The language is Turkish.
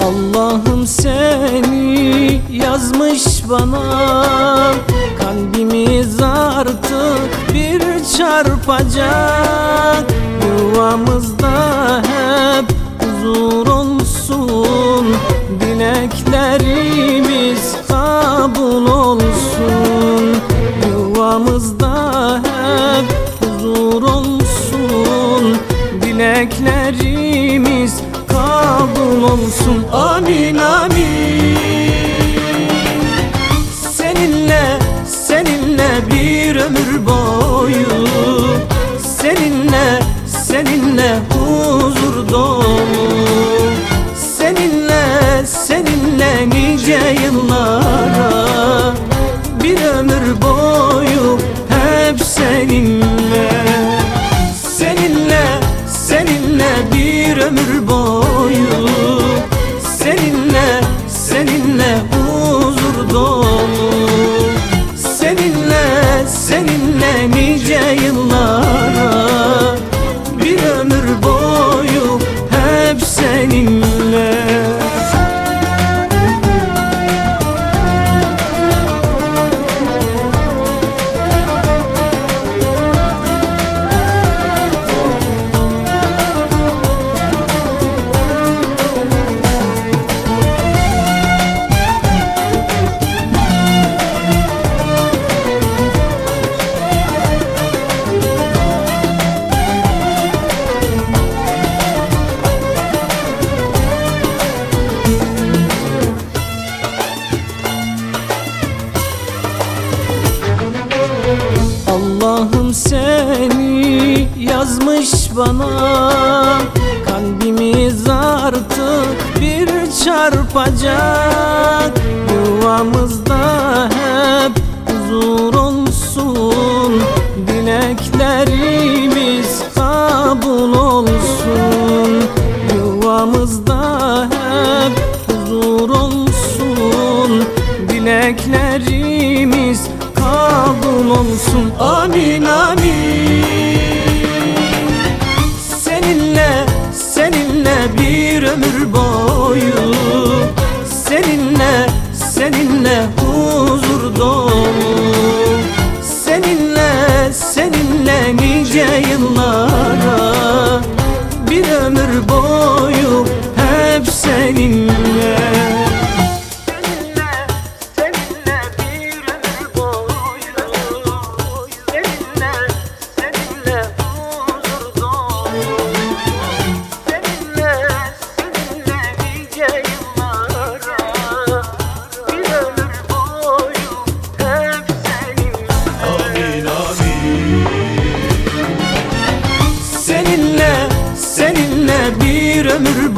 Allah'ım seni yazmış bana. Kalbimiz artık bir çarpacak. Yuvamızda hep huzur olsun. Dileklerimiz kabul olsun. Yuvamızda hep huzur olsun. Dileklerimiz kabul olsun. Amin amin Seninle, huzur dolu Seninle, seninle nice yıllara Bir ömür boyu hep seninle Seninle, seninle bir ömür boyu Seninle, seninle huzur dolu Seninle, seninle nice seni yazmış bana. Kalbimiz artık bir çarpacak. Yuvamızda hep huzur olsun. Dileklerimiz kabul olsun. Yuvamızda hep huzur olsun. Dileklerimiz kabul olsun. Amin amin. Seninle, seninle bir ömür boyu Seninle, seninle huzur dolu Seninle, seninle nice yıllara ömür